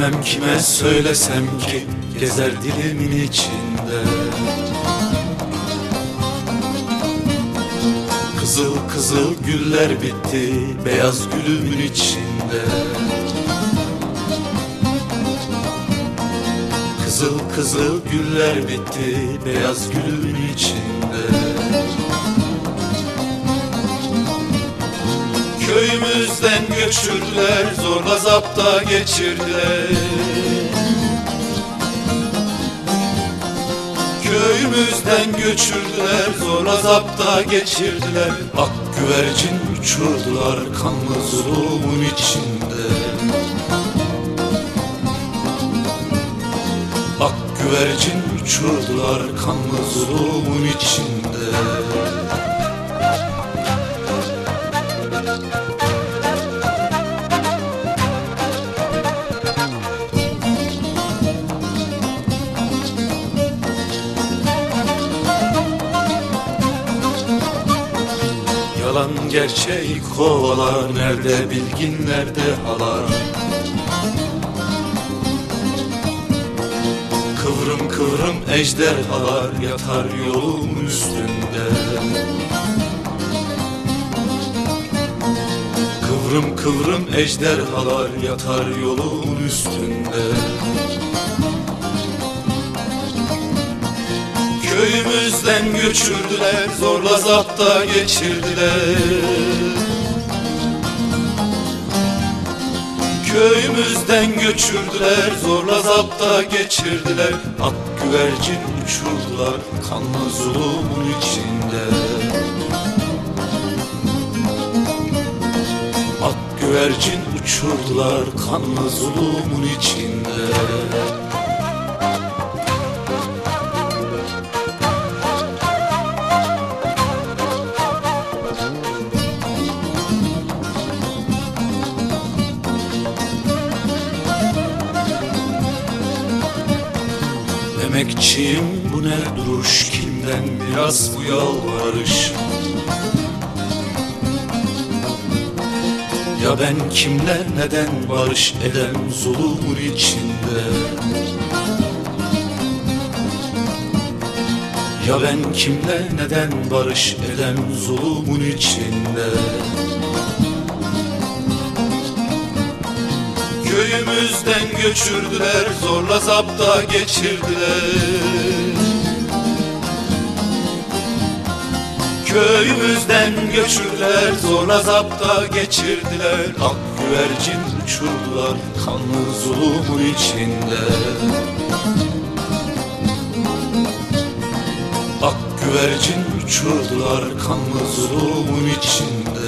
Bilmem kime söylesem ki gezer dilimin içinde. Kızıl kızıl güller bitti beyaz gülümün içinde. Kızıl kızıl güller bitti beyaz gülümün içinde Köyümüzden göçürdüler zorla zapta geçirdiler. Köyümüzden göçürdüler zorla zapta geçirdiler. Ak güvercin uçurdular kanlı zulumun içinde. Ak güvercin uçurdular kanlı zulumun içinde Yalan gerçeği kovalar Nerede bilgin nerede halar? Kıvrım kıvrım ejderhalar Yatar yolun üstünde. Kıvrım kıvrım ejderhalar Yatar yolun üstünde Köyümüzden göçürdüler Zorla zapta geçirdiler. Köyümüzden göçürdüler Zorla zapta geçirdiler. Ak güvercin uçurdular Kanlı zulumun içinde. Ak güvercin uçurdular Kanlı zulumun içinde Emekçiyim bu ne duruş kimden biraz bu yalvarış? Ya ben kimle neden barış eden zulumun içinde? Ya ben kimle neden barış eden zulumun içinde Köyümüzden göçürdüler Zorla zapta geçirdiler. Köyümüzden göçürdüler Zorla zapta geçirdiler. Ak güvercin uçurdular Kanlı zulumun içinde. Ak güvercin uçurdular Kanlı zulumun içinde